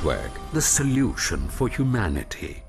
Network, the solution for humanity.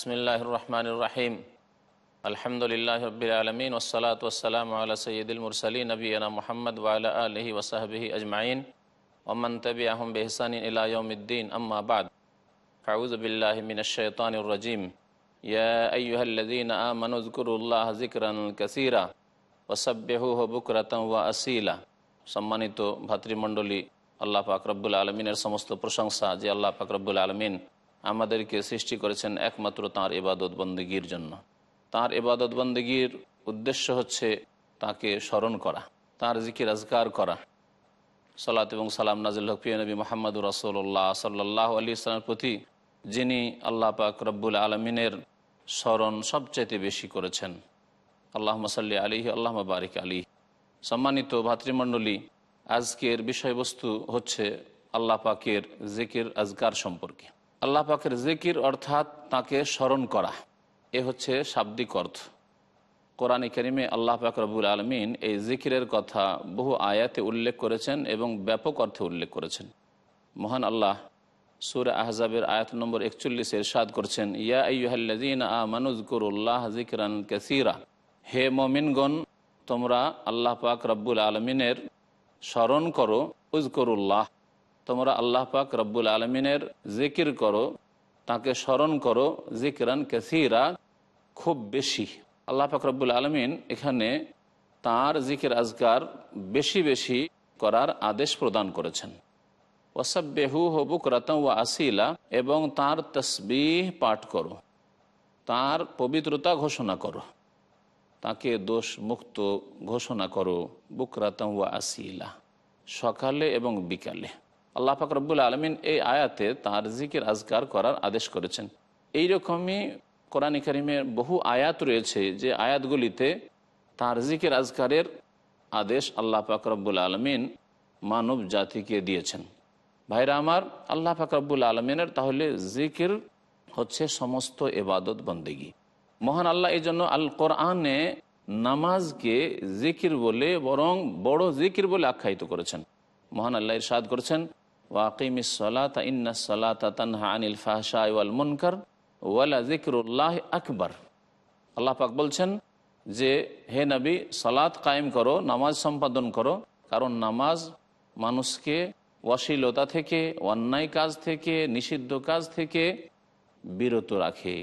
বিসমিল্লাহ রহমান রাহিম আলহামদুলিল্লাহ রবিল আলমিন ওসলাত ওসালাম আল্লাহ সঈদুল মুরসালী নবীনা মোহাম্মদ ওয়ালা আলহি ওসাহবিহি আজমাইন ওমন তবি আহম বেহসান ইলায়ুদ্দিন আম্মাবাদ ফাউজ বিল্লাহ মিনশানুরজিম ইয়া আইয়ুহাল্লাযীন আমানু যকুরুল্লাহ যিকরান কাসীরা ওয়াসাব্বিহু বুকরাতান ওয়া আসীলা সম্মানিত ভাতৃমণ্ডলী আল্লাহ পাক রব্বুল আলমিনের সমস্ত প্রশংসা যে আল্লাহ পাক রব্বুল আলমিন আমাদেরকে সৃষ্টি করেছেন একমাত্র তাঁর এবাদত বন্দীগীর জন্য। তাঁর এবাদত বন্দীগীর উদ্দেশ্য হচ্ছে তাকে স্মরণ করা, তাঁর জিকির আজগার করা। সালাত এবং সালাম নাজিল হকিয়া নবী মোহাম্মদুর রসোল্লাহ সাল্লাহ আলী ইসলামের প্রতি, যিনি আল্লাহ পাক রব্বুল আলমিনের স্মরণ সবচাইতে বেশি করেছেন। আল্লাহ মসাল্লি আলী আল্লাহ বারিক আলী সম্মানিত ভাতৃমণ্ডলী, আজকের বিষয়বস্তু হচ্ছে আল্লাহ পাকের জিকির আজগার সম্পর্কে। আল্লাহ পাকের জিকির অর্থাৎ তাকে স্মরণ করা। এ হচ্ছে শাব্দিক অর্থ। কোরআন করিমে আল্লাহ পাক রবুল আলমিন এই জিকিরের কথা বহু আয়াতে উল্লেখ করেছেন এবং ব্যাপক অর্থে উল্লেখ করেছেন। মহান আল্লাহ সুর আহজাবের আয়াত নম্বর একচল্লিশে সাদ করছেন, ইয়া জিকরান কাসিরা। হে মমিনগণ, তোমরা আল্লাহ পাক রব্বুল আলমিনের স্মরণ করো উজকরুল্লাহ তোমরা আল্লাহ পাক রব্বুল আলমিনের জিকির করো, তাকে স্মরণ করো, জিকরান কেসিরা, খুব বেশি। আল্লাহ পাক রব্বুল আলমিন এখানে তার জিকির আজগার বেশি বেশি করার আদেশ প্রদান করেছেন। ওয়াসাব্বেহু হবুক রতম ওয়া আসিলা, এবং তার তসবিহ পাঠ করো, তার পবিত্রতা ঘোষণা করো, তাকে দোষ মুক্ত ঘোষণা করো বুকরাতম ওয়া আসিলা, সকালে এবং বিকালে। আল্লাহ ফাকরবুল আলমিন এই আয়াতে তার জিকির আজগার করার আদেশ করেছেন। এই রকমই কোরআন করিমের বহু আয়াত রয়েছে যে আয়াতগুলিতে তার জিকির আজগারের আদেশ আল্লাহ ফাকরবুল আলমিন মানব জাতিকে দিয়েছেন। ভাইরা আমার, আল্লাহ ফাকরবুল আলমিনের তাহলে জিকির হচ্ছে সমস্ত এবাদত বন্দেগী। মহান আল্লাহ এই জন্য আল কোরআনে নামাজকে জিকির বলে বরং বড় জিকির বলে আখ্যায়িত করেছেন। মহান আল্লাহ ইরশাদ করেছেন ওয়াকিম সলাতা ইন্না সলাতা তানহা আনিল ফাহশা ওয়াল মুনকার ওয়ালা জিকরুল্লাহ আকবর আল্লাহ বলছেন যে, হে নবী, সালাত কায়েম করো, নামাজ সম্পাদন করো, কারণ নামাজ মানুষকে অশ্লীলতা থেকে, অন্যায় কাজ থেকে, নিষিদ্ধ কাজ থেকে বিরত রাখে।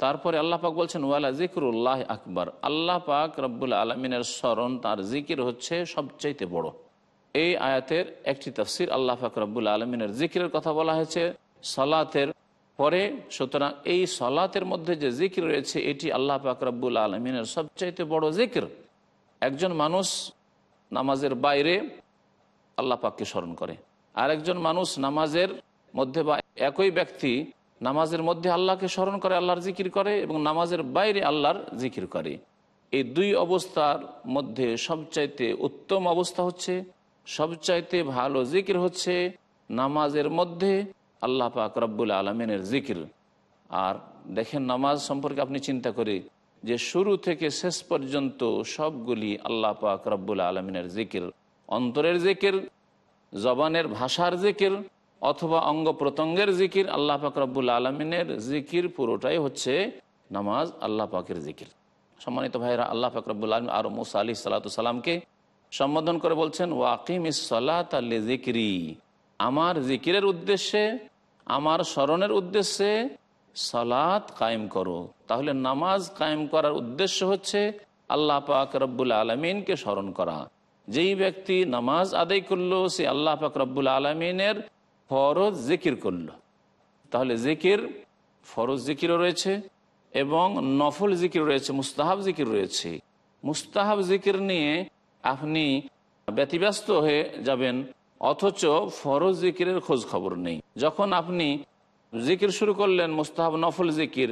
তারপরে আল্লাহ পাক বলছেন, ওয়ালা জিকরুল্লাহ আকবর। আল্লাহ পাক রব্বুল আলমিনের স্মরণ, তার জিকির হচ্ছে সবচাইতে বড়। এই আয়াতের একটি তফসির আল্লাহ পাক রব্বুল আলমিনের জিকিরের কথা বলা হয়েছে। সলাতের পরে, সুতরাং এই সলাতের মধ্যে যে জিকির রয়েছে, এটি আল্লাহ পাক রব্বুল আলমিনের সবচাইতে বড় জিকির। একজন মানুষ নামাজের বাইরে আল্লাহ পাককে স্মরণ করে। আর একজন মানুষ নামাজের মধ্যে বা একই ব্যক্তি নামাজের মধ্যে আল্লাহকে স্মরণ করে, আল্লাহর জিকির করে এবং নামাজের বাইরে আল্লাহর জিকির করে। এই দুই অবস্থার মধ্যে সবচাইতে উত্তম অবস্থা হচ্ছে সবচাইতে ভালো জিকির হচ্ছে নামাজের মধ্যে আল্লাহ পাক রব্বুল আলমিনের জিকির। আর দেখেন নামাজ সম্পর্কে আপনি চিন্তা করি যে শুরু থেকে শেষ পর্যন্ত সবগুলি আল্লাহ পাক রব্বুল আলমিনের জিকির। অন্তরের জিকির, জবানের ভাষার জিকির, অথবা অঙ্গ প্রত্যঙ্গের জিকির আল্লাহ পাক রব্বুল আলমিনের জিকির পুরোটাই হচ্ছে নামাজ আল্লাহ পাকের জিকির। সম্মানিত ভাইরা আল্লাহ পাক রব্বুল আলম আর মুসা আলি সাল্লাতামকে সম্বোধন করে বলছেন ওয়াকিম ইসালাত আমার জিকিরের উদ্দেশ্যে, আমার স্মরণের উদ্দেশ্যে সালাত কায়েম করো। তাহলে নামাজ কায়েম করার উদ্দেশ্য হচ্ছে আল্লাহ পাক রব্বুল আলমিনকে স্মরণ করা। যেই ব্যক্তি নামাজ আদায় করল, সে আল্লাহ পাক রব্বুল আলমিনের ফরজ জিকির করল। তাহলে জিকির ফরজ জিকিরও রয়েছে এবং নফল জিকির রয়েছে, মুস্তাহাব জিকির রয়েছে। মুস্তাহাব জিকির নিয়ে আপনি ব্যতিব্যস্ত হয়ে যাবেন, অথচ ফরজ জিকিরের খোঁজ খবর নেই। যখন আপনি জিকির শুরু করলেন, মুস্তাহাব নফল জিকির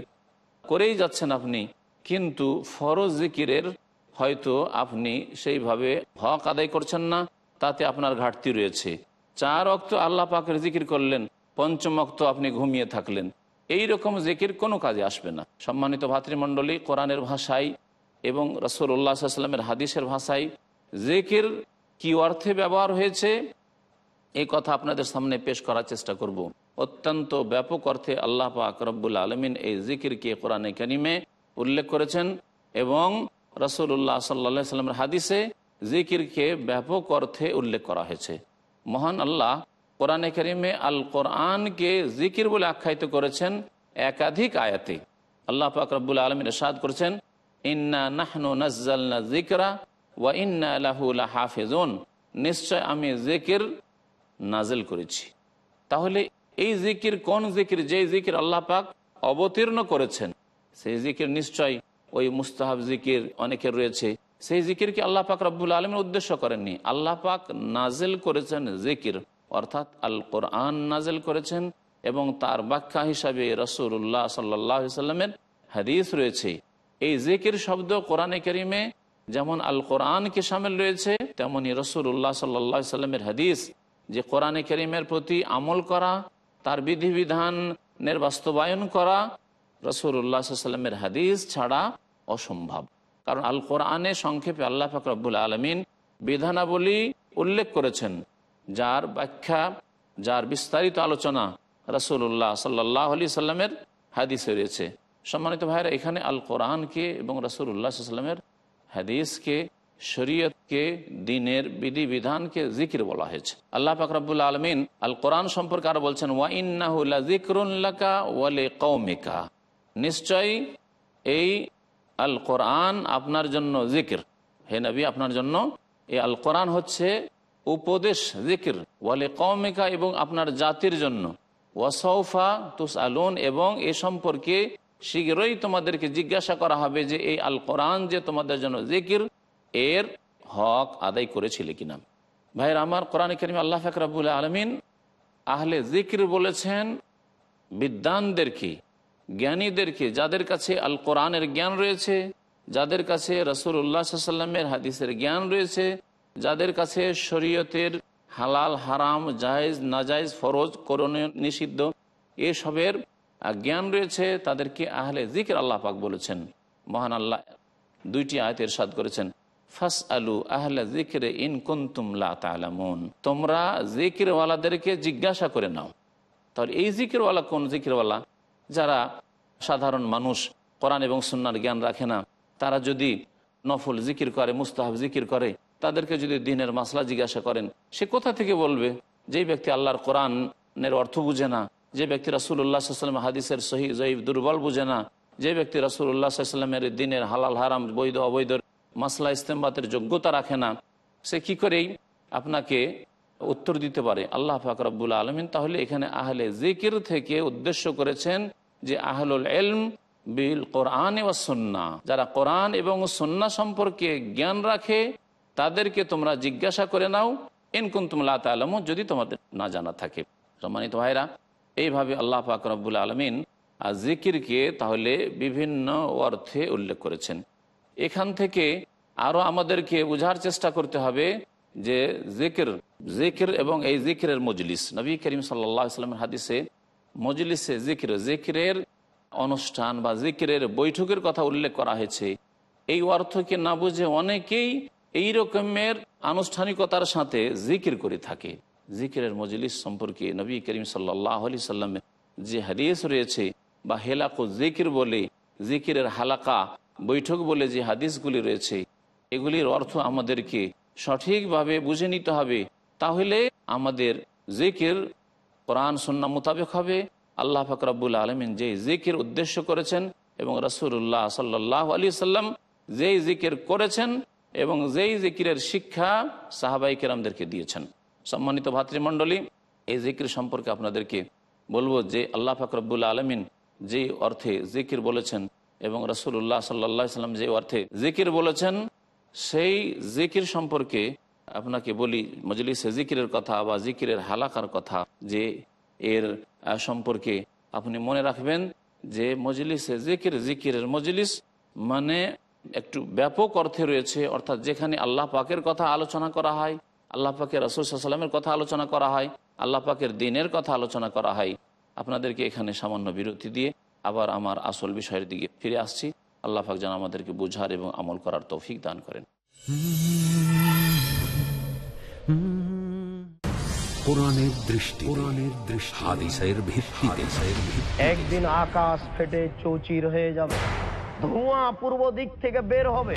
করেই যাচ্ছেন আপনি, কিন্তু ফরজ জিকিরের হয়তো আপনি সেইভাবে হক আদায় করছেন না, তাতে আপনার ঘাটতি রয়েছে। চার অক্ত আল্লাহ পাকের জিকির করলেন, পঞ্চম অক্ত আপনি ঘুমিয়ে থাকলেন। এই রকম জিকির কোনো কাজে আসবে না। সম্মানিত ভাতৃমণ্ডলী, কোরআনের ভাষায় এবং রসুল্লাহ সাল্লামের হাদিসের ভাষায় জিকির কি অর্থে ব্যবহার হয়েছে? এই কথা আপনাদের সামনে পেশ করার চেষ্টা করব। অত্যন্ত ব্যাপক অর্থে আল্লাহ পাক রব্বুল আলমিন এই জিকিরকে কোরআনে কানিমে উল্লেখ করেছেন এবং রসুল্লাহ সাল্লা সাল্লামের হাদিসে জিকিরকে ব্যাপক অর্থে উল্লেখ করা হয়েছে। মহান আল্লাহ কোরআনে করিমে আল কোরআনকে জিকির বলে আখ্যায়িত করেছেন একাধিক আয়াতে। আল্লাহ পাক আলমিন সাদ করেছেন, ইন্না নাহনু নজ্জালনা জিকরা ওয়া নিশ্চয় আমি জিকির নাজেল করেছি। তাহলে এই জিকির কোন জিকির? যে জিকির আল্লাহ পাক অবতীর্ণ করেছেন, সেই জিকির নিশ্চয় ওই মুস্তাহাব জিকির অনেকের রয়েছে। সেই জিকিরকে আল্লাহ পাক রব্বুল আলমের উদ্দেশ্য করেননি? আল্লাহ পাক নাজেল করেছেন জিকির, অর্থাৎ আল কোরআন নাজেল করেছেন এবং তার ব্যাখ্যা হিসাবে রসুল্লাহ সাল্লাহ সাল্লামের হাদিস রয়েছে। এই জিকির শব্দ কোরআনে করিমে যেমন আল কোরআনকে সামিল রয়েছে, তেমনি রসুল্লাহ সাল্লাহ সাল্লামের হাদিস যে কোরআনে করিমের প্রতি আমল করা, তার বিধিবিধানের বাস্তবায়ন করা রসুল্লাহ সাল্লামের হাদিস ছাড়া অসম্ভব। কারণ আল কোরআনে সংক্ষেপে আল্লাহ ফাকরাবুল আলমিন বিধানাবলী উল্লেখ করেছেন, যার ব্যাখ্যা, যার বিস্তারিত আলোচনা রসুল্লাহ সাল্লাহ আলি সাল্লামের হাদিসে রয়েছে। সম্মানিত ভাইরা এখানে আল কোরআনকে এবং রসুল্লাহ সাল্লামের হাদিসকে শরীয়তকে দিনের বিধিবিধানকে জিকির বলা হয়েছে। আল্লাহ ফাকরাবুল আলমিন আল কোরআন সম্পর্কে আরও বলছেন জিক্রুল্লাকা ওয়ালে নিশ্চয়ই এই আল কোরআন আপনার জন্য জিকির। হে নবী, আপনার জন্য এই আল কোরআন হচ্ছে উপদেশ জিকির। ওয়ালে কৌমিকা এবং আপনার জাতির জন্য। ওয়াসৌফা তুস আলুন এবং এ সম্পর্কে শীঘ্রই তোমাদেরকে জিজ্ঞাসা করা হবে যে এই আল কোরআন যে তোমাদের জন্য জিকির, এর হক আদায় করেছিলে কিনা। ভাইয়ের আমার কোরআন করিম আল্লাহ ফাকরাবুল আলমিন আহলে জিকির বলেছেন বিদ্যানদেরকে জ্ঞানীদেরকে যাদের কাছে আল কোরআনের জ্ঞান রয়েছে, যাদের কাছে রসুল উল্লাহ সাল্লামের হাদিসের জ্ঞান রয়েছে, যাদের কাছে শরীয়তের হালাল, হারাম, জায়েজ নাজাইজ ফরজ, করণীয়, নিষিদ্ধ, এসবের জ্ঞান রয়েছে, তাদেরকে আহলে জিকির আল্লাহ পাক বলেছেন। মহান আল্লাহ দুইটি আয়তের সাদ করেছেন ফাস আলু আহলা জিকিরে ইন কুন্তুমলা তালামুন। তোমরা জিকিরওয়ালাদেরকে জিজ্ঞাসা করে নাও। তাহলে এই জিকিরওয়ালা কোন জিকিরওয়ালা? যারা সাধারণ মানুষ, কোরআন এবং সুন্নার জ্ঞান রাখে না, তারা যদি নফল জিকির করে, মুস্তাহাব জিকির করে, তাদেরকে যদি দিনের মাসলা জিজ্ঞাসা করেন, সে কোথা থেকে বলবে? যেই ব্যক্তি আল্লাহর কোরআনের অর্থ বুঝে না যে ব্যক্তি রাসুল্লাহ সাল্লাম হাদিসের সহি জয়ীব দুর্বল বুঝে না, যে ব্যক্তি রাসুল্লাহ সাল্লামের দিনের হালাল, হারাম, বৈধ, অবৈধ মাসলা, ইস্তেমবাতের যোগ্যতা রাখে না, সে কি করেই আপনাকে উত্তর দিতে পারে? আল্লাহ ফাকরাবুল আলমিন তাহলে এখানে আহলে জিকির থেকে উদ্দেশ্য করেছেন যে আহলুল এলম বিল কোরআন ও সন্না যারা কোরআন এবং সন্না সম্পর্কে জ্ঞান রাখে, তাদেরকে তোমরা জিজ্ঞাসা করে নাও ইনকুন তুমলা তালাম যদি তোমাদের না জানা থাকে। সম্মানিত ভাইরা এইভাবে আল্লাহ ফাকরাবুল আলমিন আর জিকিরকে তাহলে বিভিন্ন অর্থে উল্লেখ করেছেন। এখান থেকে আরও আমাদেরকে বোঝার চেষ্টা করতে হবে যে জিকির জিকির এবং এই জিকিরের মজলিস, নবী করিম সাল্লামের হাদিসে মজলিসে জিকির, জিকিরের অনুষ্ঠান বা জিকিরের বৈঠকের কথা উল্লেখ করা হয়েছে। এই অর্থকে না বুঝে অনেকেই এই রকমের আনুষ্ঠানিকতার সাথে জিকির করে থাকে। জিকিরের মজলিস সম্পর্কে নবী করিম সাল্লাহ আলি সাল্লামের যে হাদিস রয়েছে, বা হেলাকো জিকির বলে, জিকিরের হালাকা, বৈঠক বলে যে হাদিসগুলি রয়েছে, এগুলির অর্থ আমাদেরকে সঠিকভাবে বুঝে নিতে হবে। তাহলে আমাদের জিকির কোরআন সন্না মোতাবেক হবে। আল্লাহ ফাকরাবুল আলমিন যে জিকির উদ্দেশ্য করেছেন এবং রসুল্লাহ সাল্লাহ আলী সাল্লাম যেই জিকির করেছেন এবং যেই জিকিরের শিক্ষা সাহাবাই কেরামদেরকে দিয়েছেন। সম্মানিত ভাতৃমণ্ডলী, এই জিকির সম্পর্কে আপনাদেরকে বলব যে আল্লাহ ফাকরবুল আলমিন যে অর্থে জিকির বলেছেন এবং রসুল্লাহ সাল্লা সাল্লাম যে অর্থে জিকির বলেছেন, সেই জিকির সম্পর্কে আপনাকে বলি, মজলিসে জিকিরের কথা বা জিকিরের হালাকার কথা যে এর সম্পর্কে আপনি মনে রাখবেন যে মজলিসে জিকির জিকিরের মজলিস মানে একটু ব্যাপক অর্থে রয়েছে, অর্থাৎ যেখানে আল্লাহ পাকের কথা আলোচনা করা হয় আল্লাহ পাকের রসুল সাল্লামের কথা আলোচনা করা হয় আল্লাহ পাকের দিনের কথা আলোচনা করা হয়। আপনাদেরকে এখানে সামান্য বিরতি দিয়ে আবার আমার আসল বিষয়ের দিকে ফিরে আসছি। আল্লাহ পাক যেন আমাদেরকে বোঝার এবং আমল করার তৌফিক দান করেন। কোরআনের দৃষ্টি কোরআনের দৃষ্টি হাদিসের ভিত্তিতে। একদিন আকাশ ফেটে চৌচির হয়ে যাবে ধোঁয়া পূর্ব দিক থেকে বের হবে।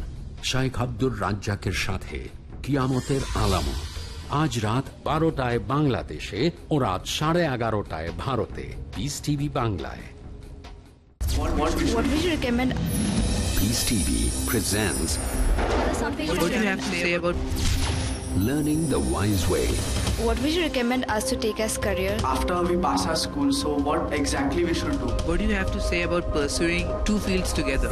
শাইখ আব্দুর রাজ্জাকের সাথে কিয়ামতের আলামত আজ রাত বারোটায় বাংলাদেশে ও রাত সাড়ে এগারোটায় ভারতে পিস টিভি বাংলায় What you What do have to say about learning the wise way What would you recommend us to take as career? after we pass our school so what exactly we should do what do you have to say about pursuing two fields together?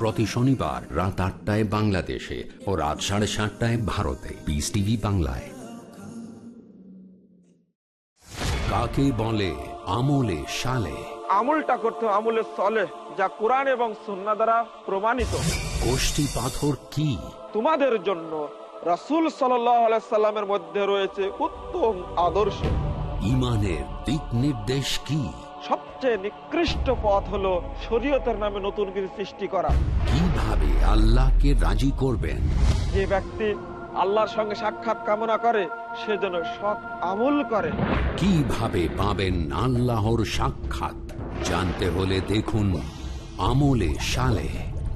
প্রতি শনিবার রাত আটটায় বাংলাদেশে ও রাত সাড়ে সাতটায় ভারতে। Peace TV বাংলায়। কাকে বলে? আমলে সালে। আমলটা করতে আমলে সলে যা কোরআন এবং সন্না দ্বারা প্রমাণিত। গোষ্ঠী পাথর কি? তোমাদের জন্য রাসূল সাল্লামের মধ্যে রয়েছে উত্তম আদর্শ। ইমানের দিক নির্দেশ কি? সবচেয়ে নিকৃষ্ট পথ হলো শরীয়তের নামে নতুন কিছু সৃষ্টি করা। কীভাবে আল্লাহকে রাজি করবেন? যে ব্যক্তি আল্লাহর সঙ্গে সাক্ষাৎ কামনা করে সে যেন সৎ আমল করে। কীভাবে পাবেন আল্লাহর সাক্ষাৎ? জানতে হলে দেখুন আমলে সালে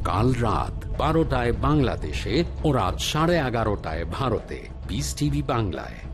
কাল রাত বারোটায় বাংলাদেশে ও রাত সাড়ে এগারোটায় ভারতে। পিস টিভি বাংলায়।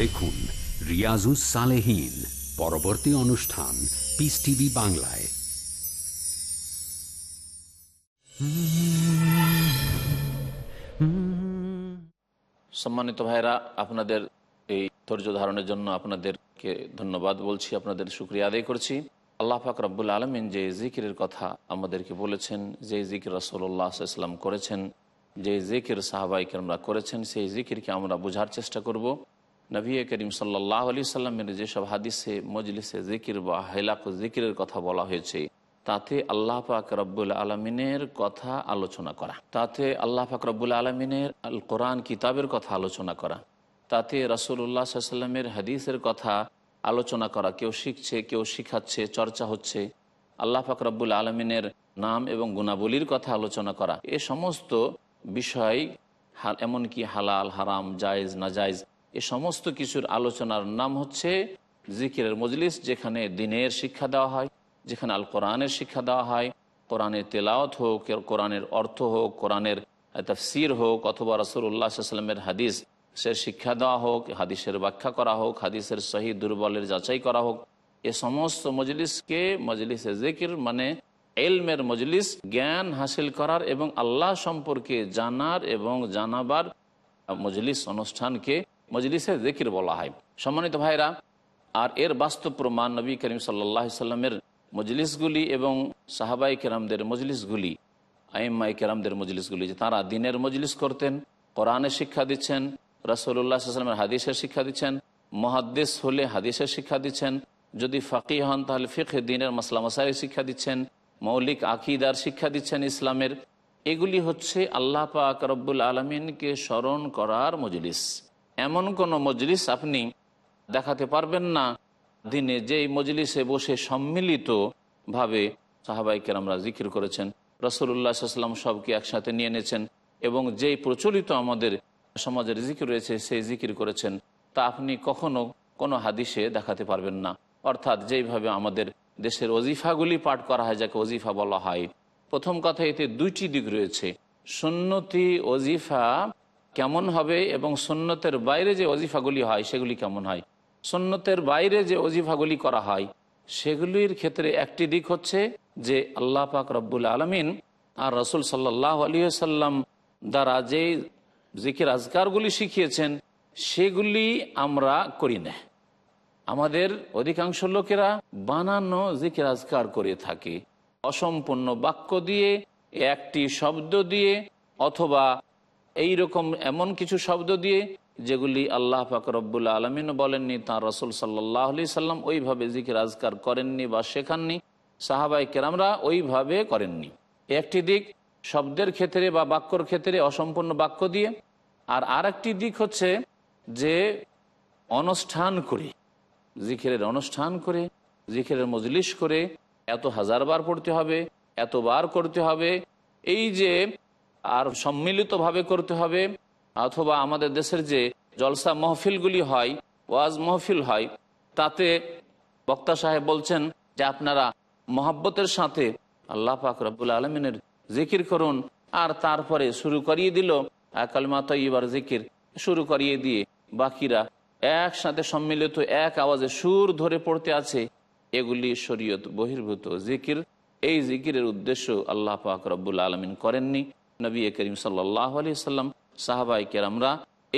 দেখুন রিয়াজুস সালেহীন, পরবর্তী অনুষ্ঠান পিস টিভি বাংলায়। সম্মানিত ভাইরা আপনাদের এই ধৈর্য ধারণের জন্য আপনাদেরকে ধন্যবাদ বলছি, আপনাদের শুক্রিয়া আদায় করছি। আল্লাহ পাক রব্বুল আলমিন যে জিকিরের কথা আমাদেরকে বলেছেন, যে জিকির রসল্লাহ ইসলাম করেছেন, যে জিকির সাহাবাইকে আমরা করেছেন, সেই জিকিরকে আমরা বোঝার চেষ্টা করব। নবী করিম সাল্লাহ আলি সাল্লামের যেসব হাদিসে, মজলিসে জিকির বা হেলাক জিকিরের কথা বলা হয়েছে, তাতে আল্লাহ পাক রব্বুল আলমিনের কথা আলোচনা করা, তাতে আল্লাহ পাক রব্বুল আলমিনের আল কোরআন কিতাবের কথা আলোচনা করা, তাতে রাসুল্লাহ সাল্লামের হাদিসের কথা আলোচনা করা, কেউ শিখছে, কেউ শিখাচ্ছে, চর্চা হচ্ছে, আল্লাহ পাক রব্বুল আলমিনের নাম এবং গুণাবলীর কথা আলোচনা করা, এ সমস্ত বিষয় এমনকি হালাল, হারাম, জায়েজ নাজাইজ এ সমস্ত কিছুর আলোচনার নাম হচ্ছে জিকিরের মজলিস, যেখানে দিনের শিক্ষা দেওয়া হয়, যেখানে আল কোরআনের শিক্ষা দেওয়া হয়। কোরআনের তেলাওয়াত হোক, কোরআনের অর্থ হোক, কোরআনের তফসির হোক, অথবা রসুল্লাহ সাল্লামের হাদিস সে শিক্ষা দেওয়া হোক, হাদিসের ব্যাখ্যা করা হোক, হাদিসের সহি দুর্বলের যাচাই করা হোক। এ সমস্ত মজলিসকে, মজলিসে জিকির মানে এলমের মজলিস, জ্ঞান হাসিল করার এবং আল্লাহ সম্পর্কে জানার এবং জানাবার মজলিস অনুষ্ঠানকে মজলিসে জিকির বলা হয়। সম্মানিত ভাইরা, আর এর বাস্তব প্রমাণ নবী করিম সাল্লাহ সাল্লামের মজলিসগুলি এবং সাহাবাই কেরামদের মজলিসগুলি আইম্মাই কেরামদের মজলিসগুলি যে তারা দিনের মজলিস করতেন কোরআনের শিক্ষা দিচ্ছেন রসুল্লাহ সাল্লামের হাদিসের শিক্ষা দিচ্ছেন মহাদ্দেশ হলে হাদিসের শিক্ষা দিচ্ছেন, যদি ফাঁকি হন তাহলে ফিখে দিনের মাসলা মশাইয়ের শিক্ষা দিচ্ছেন, মৌলিক আকিদার শিক্ষা দিচ্ছেন ইসলামের। এগুলি হচ্ছে আল্লাহ পাক রব্বুল আলমিনকে স্মরণ করার মজলিস। এমন কোন মজলিস আপনি দেখাতে পারবেন না। দিনে যেই মজলিসে বসে সম্মিলিত ভাবে সাহাবাই কেরামরা জিকির করেছেন রসুল্লাহাম সবকে একসাথে নিয়ে এনেছেন এবং যেই প্রচলিত আমাদের সমাজের জিকির রয়েছে সেই জিকির করেছেন, তা আপনি কখনো কোনো হাদিসে দেখাতে পারবেন না। অর্থাৎ যেইভাবে আমাদের দেশের অজিফাগুলি পাঠ করা হয়, যাকে অজিফা বলা হয়, প্রথম কথা এতে দুইটি দিক রয়েছে। সুন্নতি অজিফা কেমন হবে এবং সুন্নতের বাইরে যে অজিফাগুলি হয়, সেগুলি কেমন হয়? সুন্নতের বাইরে যে অজিফাগুলি করা হয়, সেগুলির ক্ষেত্রে একটি দিক হচ্ছে যে আল্লাহ পাক রব্বুল আলমিন আর রসুল সাল্লাহ আলী সাল্লাম দ্বারা যে জিকির আজকারগুলি শিখিয়েছেন, সেগুলি আমরা করি না। আমাদের অধিকাংশ লোকেরা বানানো জিকির আজকার করে থাকে। অসম্পূর্ণ বাক্য দিয়ে, একটি শব্দ দিয়ে, অথবা এই রকম এমন কিছু শব্দ দিয়ে যেগুলি আল্লাহ পাক রব্বুল্লা আলমিনও বলেননি, তাঁর রসুল সাল্লাহ আলি সাল্লাম ওইভাবে জিকির আজকার করেননি বা শেখাননি সাহাবাই কেরামরা ওইভাবে করেননি। একটি দিক, শব্দের ক্ষেত্রে বা বাক্যর ক্ষেত্রে অসম্পূর্ণ বাক্য দিয়ে। আর আরেকটি দিক হচ্ছে যে অনুষ্ঠান করে, জিকিরের অনুষ্ঠান করে, জিকিরের মজলিস করে, এত হাজার বার পড়তে হবে, এতবার করতে হবে। এই যে আর সম্মিলিতভাবে করতে হবে, অথবা আমাদের দেশের যে জলসা মহফিলগুলি হয়, ওয়াজ মহফিল হয়, তাতে বক্তা সাহেব বলছেন যে আপনারা মহাব্বতের সাথে আল্লাহ পাক রব্বুল আলমিনের জিকির করুন, আর তারপরে শুরু করিয়ে দিল, কালমা তৈবার জিকির শুরু করিয়ে দিয়ে বাকিরা একসাথে সম্মিলিত এক আওয়াজে সুর ধরে পড়তে আছে, এগুলি শরীয়ত বহির্ভূত জিকির। এই জিকিরের উদ্দেশ্য আল্লাহ পাক রব্বুল আলমিন করেননি। নবী করিম সাল্লাহ আলি সাল্লাম সাহাবাই কেরামরা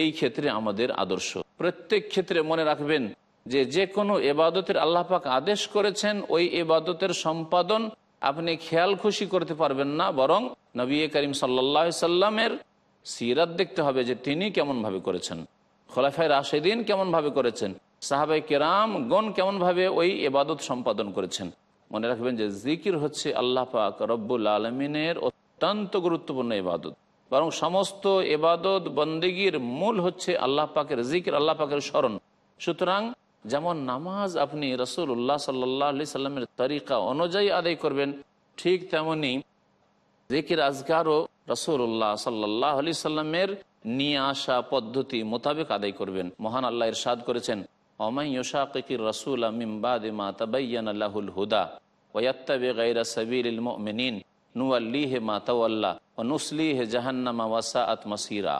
এই ক্ষেত্রে আমাদের আদর্শ। প্রত্যেক ক্ষেত্রে মনে রাখবেন যে যে কোনো এবাদতের আল্লাহ পাক আদেশ করেছেন, ওই এবাদতের সম্পাদন আপনি খেয়াল খুশি করতে পারবেন না, বরং নবী করিম সাল্লাহ সাল্লামের সিরাত দেখতে হবে যে তিনি কেমন ভাবে করেছেন। খোলাফাই রাশেদিন কেমন ভাবে করেছেন? সাহাবাই কেরাম গণ কেমন ভাবে ওই এবাদত সম্পাদন করেছেন? মনে রাখবেন যে জিকির হচ্ছে আল্লাহ পাক রব্বুল আলমিনের অত্যন্ত গুরুত্বপূর্ণ এবাদত বরং সমস্ত এবাদত বন্দেগীর মূল হচ্ছে আল্লাহ পাকের জিকির, আল্লাহ পাকের স্মরণ। সুতরাং যেমন নামাজ আপনি রসুল উল্লাহ সাল্লাহ আলি সাল্লামের তরিকা অনুযায়ী আদায় করবেন, ঠিক তেমনি জিকির আজগারও রসুল্লাহ সাল্লাহ আলি সাল্লামের নিয়ে আসা পদ্ধতি মোতাবেক আদায় করবেন। মহান আল্লাহ ইরশাদ করেছেন অমাইশাকির রসুল হুদা ওয়াত্তাবে গাইরা সাবিল মিন নুয়াল্লিহে মা তাওয়াল্লা ও নুসলি হে জাহান্নামা ওয়াসা আত মাসিরা।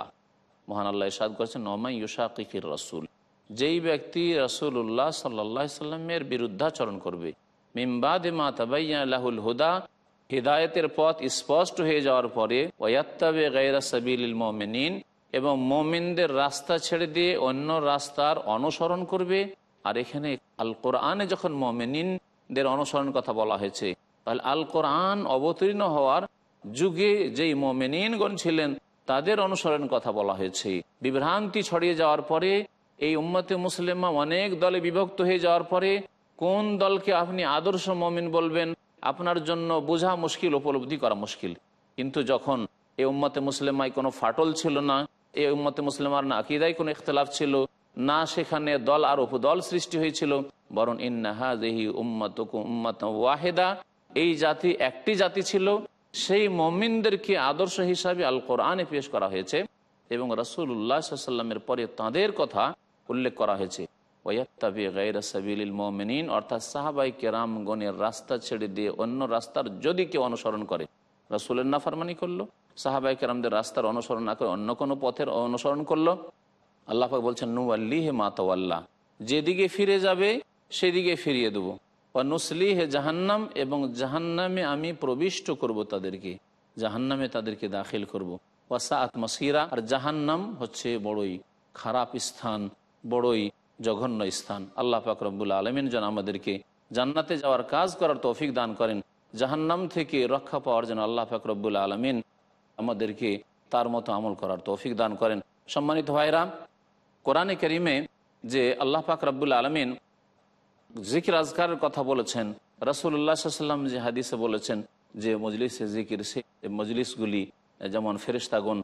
মহান আল্লাহ ইরশাদ করেছেন নমাই অমাইশাকির রসুল। যেই ব্যক্তি রসুল উল্লাহ সাল্লাহ সাল্লামের বিরুদ্ধাচরণ করবে মিমবাদে মা তাবাইয়ান আল্লাহুল হুদা, হৃদায়তের পথ স্পষ্ট হয়ে যাওয়ার পরে, ওয়াত্তাবে গাইরা সাবিল মমিন এবং মমিনদের রাস্তা ছেড়ে দিয়ে অন্য রাস্তার অনুসরণ করবে। আর এখানে আল কোরআনে যখন মমিনদের অনুসরণ কথা বলা হয়েছে তাহলে আল কোরআন অবতীর্ণ হওয়ার যুগে যেই মমিনগণ ছিলেন, তাদের অনুসরণ কথা বলা হয়েছে। বিভ্রান্তি ছড়িয়ে যাওয়ার পরে, এই উম্মতে মুসলিমা অনেক দলে বিভক্ত হয়ে যাওয়ার পরে, কোন দলকে আপনি আদর্শ মমিন বলবেন? আপনার জন্য বোঝা মুশকিল, উপলব্ধি করা মুশকিল। কিন্তু যখন এই উম্মতে মুসলিমায় কোনো ফাটল ছিল না, এই উম্মতে মুসলিমার না আকিদায় কোনো ইখতলাফ ছিল, না সেখানে দল আর উপদল সৃষ্টি হয়েছিল, বরং ইন্নাহাজি উম্মত উম্মত ওয়াহেদা এই জাতি একটি জাতি ছিল, সেই মমিনদেরকে আদর্শ হিসাবে আল কোরআনে পেশ করা হয়েছে এবং রসুল্লাহ সাল্লামের পরে তাঁদের কথা উল্লেখ করা হয়েছে। ওয়াত্তাবি গাইরা সাবিল অর্থাৎ সাহাবাই কেরামগণের রাস্তা ছেড়ে দিয়ে অন্য রাস্তার যদি কেউ অনুসরণ করে, রসুলের নাফারমানি করল, সাহাবাই কেরামদের রাস্তার অনুসরণ না করে অন্য কোনো পথের অনুসরণ করল। আল্লাহ বলছেন নু আল্লিহে মাতাল্লাহ যেদিকে ফিরে যাবে সেদিকে ফিরিয়ে দেবো। নুসলিহে জাহান্নাম এবং জাহান্নামে আমি প্রবিষ্ট করব তাদেরকে, জাহান্নামে তাদেরকে দাখিল করব। ওয়াসা আত্মসিরা আর জাহান্নাম হচ্ছে বড়ই খারাপ স্থান, বড়ই জঘন্য স্থান। আল্লাহ পাক রব্বুল আলমিন যেন আমাদেরকে জান্নাতে যাওয়ার কাজ করার তৌফিক দান করেন। জাহান্নাম থেকে রক্ষা পাওয়ার জন্য আল্লাহ পাক রব্বুল আলমিন আমাদেরকে তার মতো আমল করার তৌফিক দান করেন। সম্মানিত ভাইরা, কোরআনে করিমে যে আল্লাহ পাক রব্বুল আলমিন জিকির আজকারের কথা বলেছেন। রাসুল্লাহ সাল্লাম যে হাদিসে বলেছেন যে মজলিসে জিকির সে মজলিসগুলি যেমন ফেরিস্তাগুন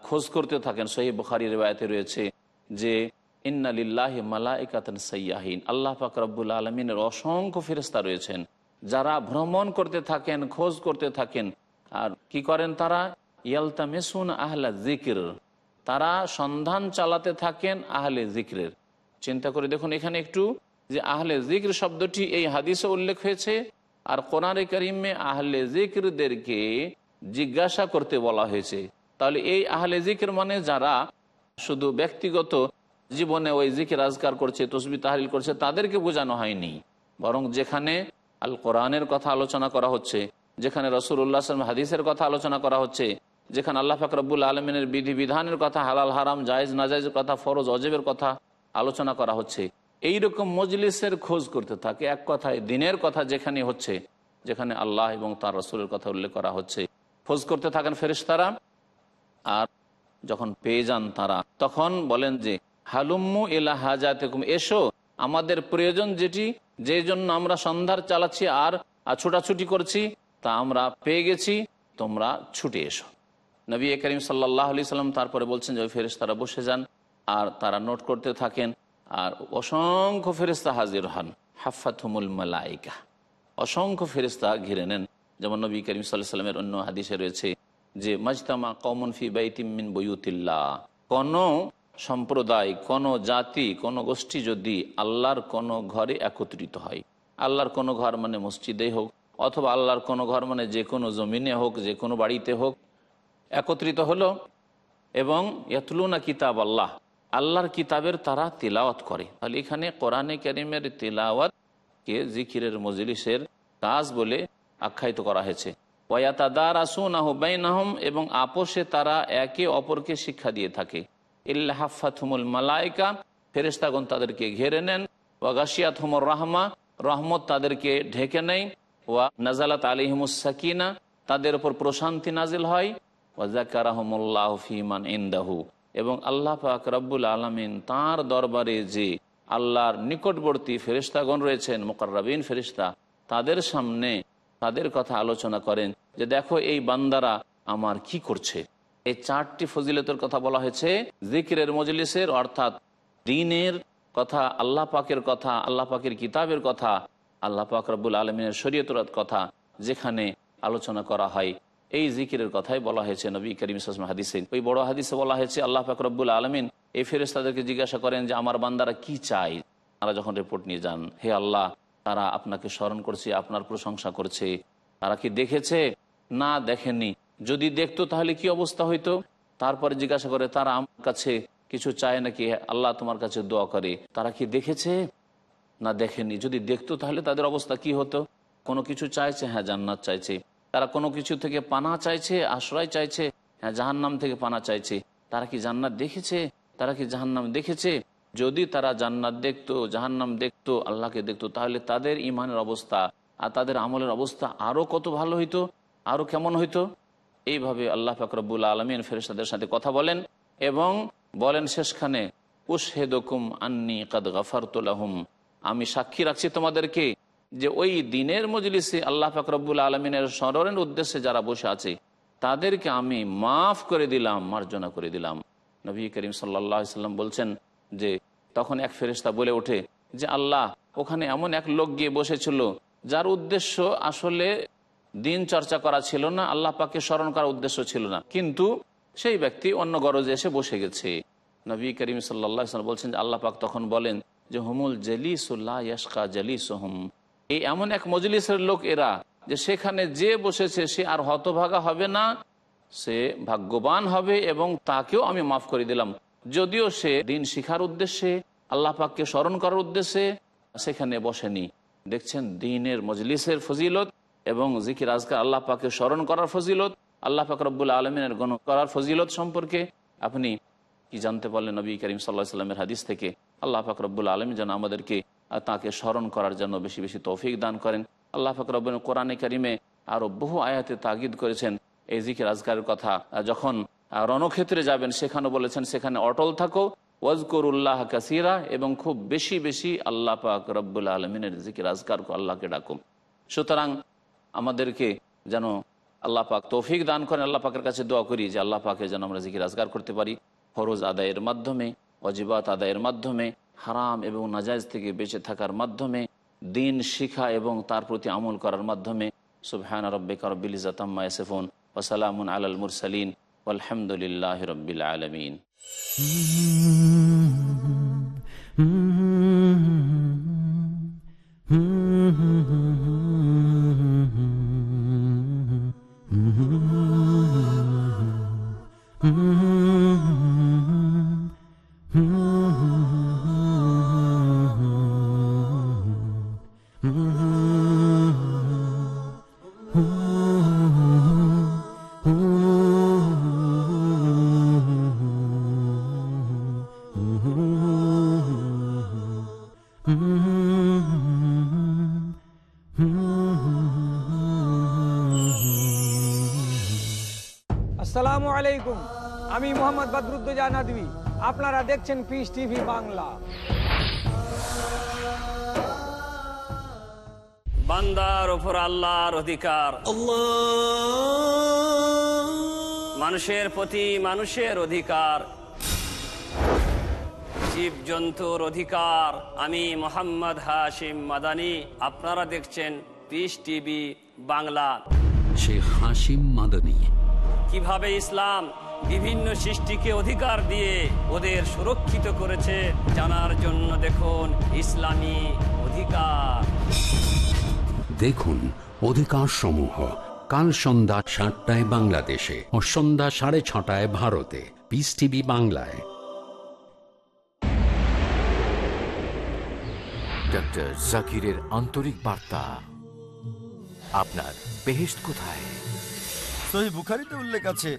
খোঁজ করতে থাকেন সহি বুখারি রেবায়তে রয়েছে যে ইন্নালিল্লাহ মালাইকাতন সৈয়াহিন আল্লাহ পাক রব্বুল আলমিনের অসংখ্য ফেরিস্তা রয়েছেন। যারা ভ্রমণ করতে থাকেন, খোঁজ করতে থাকেন, আর কি করেন তারা? ইয়ালতামেসুন আহলা জিকির। তারা সন্ধান চালাতে থাকেন আহলে জিক্রের। চিন্তা করে দেখুন, এখানে একটু যে আহলে জিক্র শব্দটি এই হাদিসে উল্লেখ হয়েছে, আর কোরআনে করিমে আহলে জিক্রদেরকে জিজ্ঞাসা করতে বলা হয়েছে। তাহলে এই আহলে জিক্র মানে যারা শুধু ব্যক্তিগত জীবনে ওই জিকির আজকার করছে, তসবি তাহরিল করছে, তাদেরকে বোঝানো হয়নি। বরং যেখানে আল কোরআনের কথা আলোচনা করা হচ্ছে, যেখানে রসুল্লাহ হাদিসের কথা আলোচনা করা হচ্ছে, যেখানে আল্লাহ ফাকরাবুল আলমিনের বিধি বিধানের কথা, হালাল, হারাম, জায়েজ নাজাইজের কথা, ফরজ, অজেবের কথা আলোচনা করা হচ্ছে এই রকম মজলিসের খোঁজ করতে থাকে। এক কথায় দিনের কথা যেখানে হচ্ছে, যেখানে আল্লাহ এবং তার রসুলের কথা উল্লেখ করা হচ্ছে, খোঁজ করতে থাকেন ফেরিস্তারা আর যখন পেয়ে যান তারা, তখন বলেন যে, হালুম্মু এলা হাজাতেকুম, এসো, আমাদের প্রয়োজন যেটি, যে জন্য আমরা সন্ধ্যার চালাচ্ছি আর ছুটাছুটি করছি, তা আমরা পেয়ে গেছি, তোমরা ছুটে এসো। নবী করিম সাল্লাহ আলি সাল্লাম তারপরে বলছেন যে, ওই ফেরিস্তারা বসে যান। আর তারা নোট করতে থাকেন আর অসংখ্য ফেরিস্তা হাজির হন। হাফাতুমুল মালাইকা। অসংখ্য ফেরিস্তা ঘিরে নেন। যেমন নবী করিম সাল্লামের অন্য হাদিসে রয়েছে যে, মাজতামা কমন ফি বাইতিমিন বইউতিল্লাহ কোন সম্প্রদায়, কোন জাতি, কোন গোষ্ঠী যদি আল্লাহর কোন ঘরে একত্রিত হয়, আল্লাহর কোন ঘর মানে মসজিদে হোক, অথবা আল্লাহর কোন ঘর মানে যে কোনো জমিনে হোক, যে কোনো বাড়িতে হোক, একত্রিত হলো এবং ইয়াতলুনা কিতাব আল্লাহ। আল্লাহর কিতাবের তারা তিলাওয়াত করে। তাহলে এখানে কোরআনে করিমের তিলাওয়াতকে জিকিরের মজলিসের কাজ বলে আখ্যায়িত করা হয়েছে। ওয়াতাদার আসুন আহবাইন আহম এবং আপোষে তারা একে অপরকে শিক্ষা দিয়ে থাকে। ইল্লাহাফাথুমুল মালাইকা ফেরেস্তাগণ তাদেরকে ঘেরে নেন। ওয়াগাশিয়াত হুমর রাহমা, রহমত তাদেরকে ঢেকে নেয়। ওয়া নাজালাত আলিহিমুস সাকিনা, তাদের উপর প্রশান্তি নাজিল হয়। ওয়াজাকারাহমুল্লাহ ফিমান ইন্দাহু। এবং আল্লাহ পাক রব্বুল আলমিন তাঁর দরবারে যে আল্লাহর নিকটবর্তী ফেরিস্তাগণ রয়েছেন, মোকাররাবিন ফেরিস্তা তাদের সামনে তাদের কথা আলোচনা করেন যে, দেখো, এই বান্দারা আমার কি করছে? এই চারটি ফজিলতের কথা বলা হয়েছে জিকিরের মজলিসের, অর্থাৎ দিনের কথা, আল্লাহ পাকের কথা, আল্লাহ পাকের কিতাবের কথা, আল্লাহ পাক রব্বুল আলমিনের শরীয়তর কথা, যেখানে আলোচনা করা হয়। এই জিকিরের কথাই বলা হয়েছে নবী করিম ইসলাম হাদিসে ওই বড় হাদিসে বলা হয়েছে, আল্লাহ পাক রব্বুল আলমিন এই ফেরেস্তাদেরকে জিজ্ঞাসা করেন যে, আমার বান্দারা কি চাই তারা যখন রিপোর্ট নিয়ে যান, হে আল্লাহ, তারা আপনাকে স্মরণ করছে, আপনার প্রশংসা করছে। তারা কি দেখেছে? না দেখেনি যদি দেখতো তাহলে কি অবস্থা হইতো? তারপরে জিজ্ঞাসা করে, তারা আমার কাছে কিছু চায় নাকি? আল্লাহ তোমার কাছে দোয়া করে। তারা কি দেখেছে? না দেখেনি যদি দেখতো তাহলে তাদের অবস্থা কি হতো? কোনো কিছু চাইছে? হ্যাঁ জান্নাত চাইছে। তারা কোনো কিছু থেকে পানা চাইছে, আশ্রয় চাইছে হ্যাঁ জাহান্নাম থেকে পানা চাইছে। তারা কি জান্নাত দেখেছে? তারা কি জাহান্নাম দেখেছে? যদি তারা জান্নাত দেখতো, জাহান্নাম দেখতো, আল্লাহকে দেখতো, তাহলে তাদের ইমানের অবস্থা আর তাদের আমলের অবস্থা আরও কত ভালো হইতো আরও কেমন হইতো? এইভাবে আল্লাহ ফাকরবুল আলমিন ফেরেস্তাদের সাথে কথা বলেন এবং বলেন শেষখানে উসহেদকুম আন্নি কাদ গাফারতুল্লাহম আমি সাক্ষী রাখছি তোমাদেরকে যে ওই দিনের মজলিসে আল্লাহ ফাকরবুল আলমিনের স্মরণের উদ্দেশ্যে যারা বসে আছে, তাদেরকে আমি মাফ করে দিলাম, মার্জনা করে দিলাম। নবী করিম সাল্লাহ সাল্লাম বলছেন যে, তখন এক ফেরিস্তা বলে ওঠে যে, আল্লাহ, ওখানে এমন এক লোক গিয়ে বসেছিল, যার উদ্দেশ্য আসলে দিন চর্চা করা ছিল না, আল্লাহ পাকে স্মরণ করার উদ্দেশ্য ছিল না। কিন্তু সেই ব্যক্তি অন্য গরজে এসে বসে গেছে। নবী করিম সাল্লা বলছেন যে, আল্লাহ পাক তখন বলেন যে, হুমুল জলিসুল্লাহ ইয়াসকা জলিসহম। এই এমন এক মজলিসের লোক এরা যে সেখানে যে বসেছে সে আর হতভাগা হবে না, সে ভাগ্যবান হবে এবং তাকেও আমি মাফ করে দিলাম। যদিও সে দিন শিখার উদ্দেশ্যে, আল্লাহ পাককে স্মরণ করার উদ্দেশ্যে সেখানে বসেনি। দেখছেন দিনের মজলিসের ফজিলত এবং জিকির আজকার আল্লাহ পাকে স্মরণ করার ফজিলত। আল্লাহ পাক রব্বুল আলমিনের গণ করার ফজিলত সম্পর্কে আপনি কি জানতে পারলেন নবী করিম সাল্লাহ সাল্লামের হাদিস থেকে? আল্লাহ পাক রব্বুল আলম যেন আমাদেরকে তাকে স্মরণ করার জন্য বেশি বেশি তৌফিক দান করেন। আল্লাহ পাক রব্বুল কোরআনে কারিমে আরও বহু আয়াতে তাগিদ করেছেন। এই জিকির আজকারের কথা যখন রণক্ষেত্রে যাবেন সেখানে বলেছেন, সেখানে অটল থাকো, ওয়াজকরুল্লাহ কাসিরা এবং খুব বেশি বেশি আল্লাহ পাক রব্বুল আলমিনের জিকির আজকার আল্লাহকে ডাকুন। সুতরাং আমাদেরকে যেন আল্লাহ পাক তৌফিক দান করেন। আল্লাহ পাকের কাছে দোয়া করি যে আল্লাহ পাকে যেন আমরা জিকির আজগার করতে পারি। ফরোজ আদায়ের মাধ্যমে অজিবাত আদায়ের মাধ্যমে হারাম এবং নাজাইজ থেকে বেঁচে থাকার মাধ্যমে দিন শিখা এবং তার প্রতি আমল করার মাধ্যমে সুবহান রব্বিকা রব্বিল ইজাতাম্মা ইয়াসিফুন ওয়া সালামুন আলাল মুরসালিন ওয়ালহামদুলিল্লাহি রব্বিল আলামিন আসসালামু মোহাম্মদ বদরুদ্দোজা আপনারা দেখছেন পিস টিভি বাংলা। বান্দার ওপর আল্লাহর অধিকার। মানুষের প্রতি মানুষের অধিকার। জীব জন্তুর অধিকার। আমি মোহাম্মদ হাশিম মাদানি। আপনারা দেখছেন পিস টিভি বাংলা। শেখ হাসিম মাদানী। কীভাবে ইসলাম বিভিন্ন সৃষ্টিকে অধিকার দিয়ে ওদের সুরক্ষিত করেছে। জানার জন্য দেখুন ইসলামী অধিকার। দেখুন অধিকার সমূহ কাল সন্ধ্যা সাতটায় বাংলাদেশে ও সন্ধ্যা সাড়ে ছটায় ভারতে। পিস টিভি বাংলায়। ডক্টর জাকিরের আন্তরিক বার্তা। আপনার বেহেস্ট কোথায়? সহি বুখারিতে উল্লেখ আছে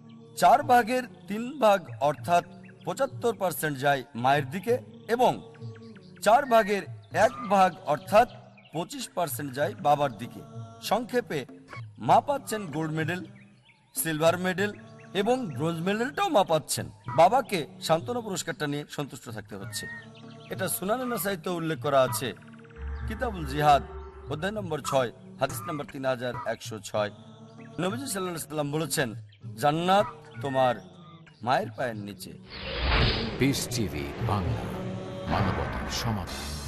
চার ভাগের তিন ভাগ অর্থাৎ পঁচাত্তর পার্সেন্ট যায় মায়ের দিকে এবং চার ভাগের এক ভাগ অর্থাৎ পঁচিশ পার্সেন্ট যায় বাবার দিকে। সংক্ষেপে, মা পাচ্ছেন গোল্ড মেডেল, সিলভার মেডেল এবং ব্রোঞ্জ মেডেলটাও মা পাচ্ছেন। বাবাকে সান্ত্বনা পুরস্কারটা নিয়ে সন্তুষ্ট থাকতে হচ্ছে। এটা সুনানা সাহিত্য উল্লেখ করা আছে। কিতাবুল জিহাদ, অধ্যায় নম্বর ছয়, হাদিস নম্বর তিন হাজার একশো ছয়। নবীজি সাল্লাহ সাল্লাম বলেছেন, জান্নাত তোমার মায়ের পায়ের নিচে। বাংলা মানবতার সমাধান